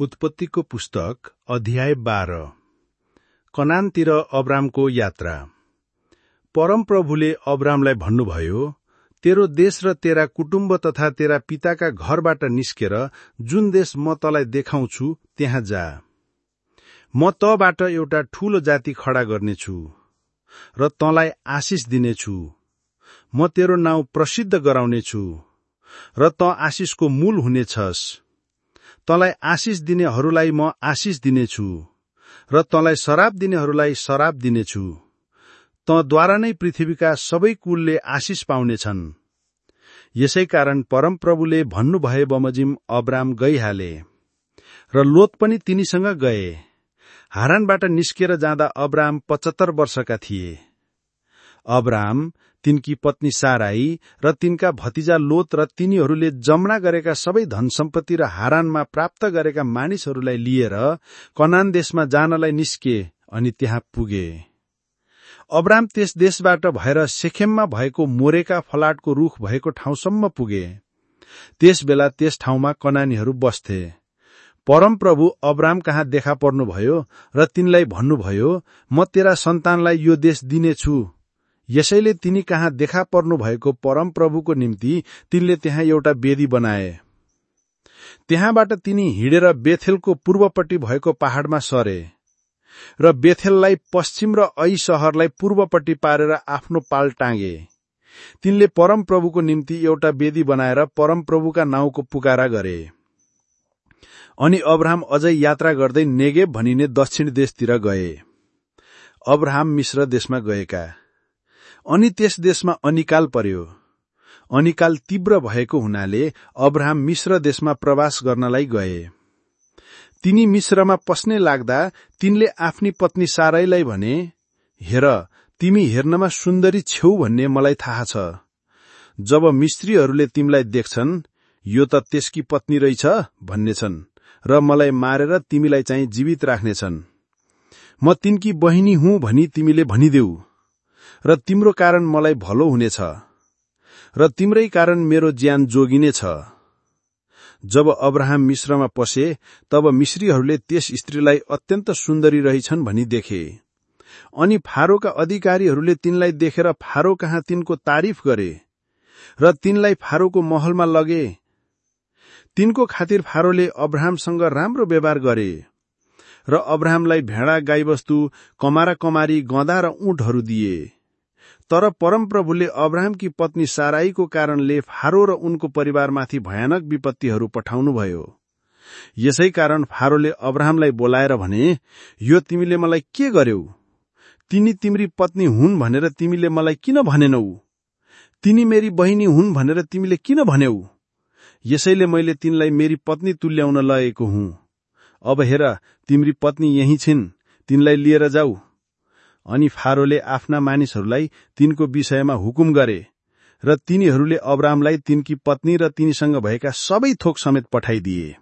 उत्पत्तिको पुस्तक अध्याय बाह्र। कनानतिर अब्रामको यात्रा। परमप्रभुले अब्रामलाई भन्नुभयो तेरो देश र तेरा कुटुम्ब तथा तेरा पिताका घरबाट निस्केर जुन देश म तलाई देखाउँछु त्यहाँ जा। म तबाट एउटा ठूलो जाति खडा गर्नेछु र तँलाई आशिष दिनेछु। म तेरो नाउँ प्रसिद्ध गराउनेछु र तँ आशिषको मूल हुनेछस्। तँलाई आशिष दिनेहरूलाई म आशिष दिनेछु र तँलाई शराब दिनेहरूलाई शराब दिनेछु। तँद्वारा नै पृथ्वीका सबै कुलले आशिष पाउनेछन्। यसै कारण परमप्रभुले भन्नुभए बमोजिम अब्राम गइहाले र लोत पनि तिनीसँग गए। हारानबाट निस्केर जाँदा अब्राम पचहत्तर वर्षका थिए। अब्राम तिनकी पत्नी साराई र तिनका भतिजा लोत र तिनीहरूले जमना गरेका सबै धन सम्पत्ति र हारानमा प्राप्त गरेका मानिसहरूलाई लिएर कनान देशमा जानलाई निस्के अनि त्यहाँ पुगे। अब्राम त्यस देशबाट भएर सेखेममा भएको मोरेका फलाटको रुख भएको ठाउँसम्म पुगे। त्यस बेला त्यस ठाउँमा कनानीहरू बस्थे। परमप्रभु अब्राम कहाँ देखा पर्नुभयो र तिनलाई भन्नुभयो म तेरा सन्तानलाई यो देश दिनेछु। यसैले तिनी कहाँ देखा पर्नु भएको परमप्रभुको निम्ति तिनले त्यहाँ एउटा वेदी बनाए। त्यहाँबाट तिनी हिँडेर बेथेलको पूर्वपट्टि भएको पहाड़मा सरे र बेथेललाई पश्चिम र ऐ सहरलाई पूर्वपट्टि पारेर आफ्नो पाल टाँगे। तिनले परमप्रभुको निम्ति एउटा वेदी बनाएर परमप्रभुका नाउँको पुकारा गरे। अनि अब्राहम अझै यात्रा गर्दै नेगेब भनिने दक्षिण देशतिर गए। अब्राहम मिश्र देशमा गएका। अनि त्यस देशमा अनिकाल पर्यो। अनिकाल तीव्र भएको हुनाले अब्राहम मिश्र देशमा प्रवास गर्नलाई गए। तिनी मिश्रमा पस्ने लाग्दा तिनले आफ्नी पत्नी साराईलाई भने हेर तिमी हेर्नमा सुन्दरी छेउ भन्ने मलाई थाहा छ। जब मिस्त्रीहरूले तिमीलाई देख्छन् यो त त्यसकी पत्नी रहेछ भन्नेछन् र मलाई मारेर तिमीलाई चाहिँ जीवित राख्नेछन्। म तिनकी बहिनी हुँ भनी तिमीले भनिदेऊ। र तिम्रो कारण मलाई भलो हुनेछ र तिम्रै कारण मेरो ज्यान जोगिनेछ। जब अब्राहम मिश्रमा पसे तब मिश्रीहरूले त्यस स्त्रीलाई अत्यन्त सुन्दरी रहेछन् भनी देखे। अनि फारोका अधिकारीहरूले तिनलाई देखेर फारो कहाँ तिनको तारिफ गरे र तिनलाई फारोको महलमा लगे। तिनको खातिर फारोले अब्राहमसँग राम्रो व्यवहार गरे र अब्राहमलाई भेडा गाईवस्तु कमारा कमारी गदा र ऊँटहरू दिए। तर परमप्रभुले अब्राहमकी पत्नी साराईको कारणले फारो र उनको परिवारमाथि भयानक विपत्तिहरू पठाउनुभयो। यसै कारण फारोले अब्राहमलाई बोलाएर भने यो तिमीले मलाई के गर्यौ? तिनी तिम्री पत्नी हुन् भनेर तिमीले मलाई किन भनेनौ? तिनी मेरी बहिनी हुन् भनेर तिमीले किन भन्यौ? यसैले मैले तिनलाई मेरी पत्नी तुल्याउन लगेको हुँ। अब हेर तिम्री पत्नी यही छिन् तिनलाई लिएर जाऊ। अनि फारोले आफ्ना मानिसहरूलाई तिनको विषयमा हुकुम गरे र तिनीहरूले अब्रामलाई तिनकी पत्नी र तिनीसँग भएका सबै थोक समेत पठाइदिए।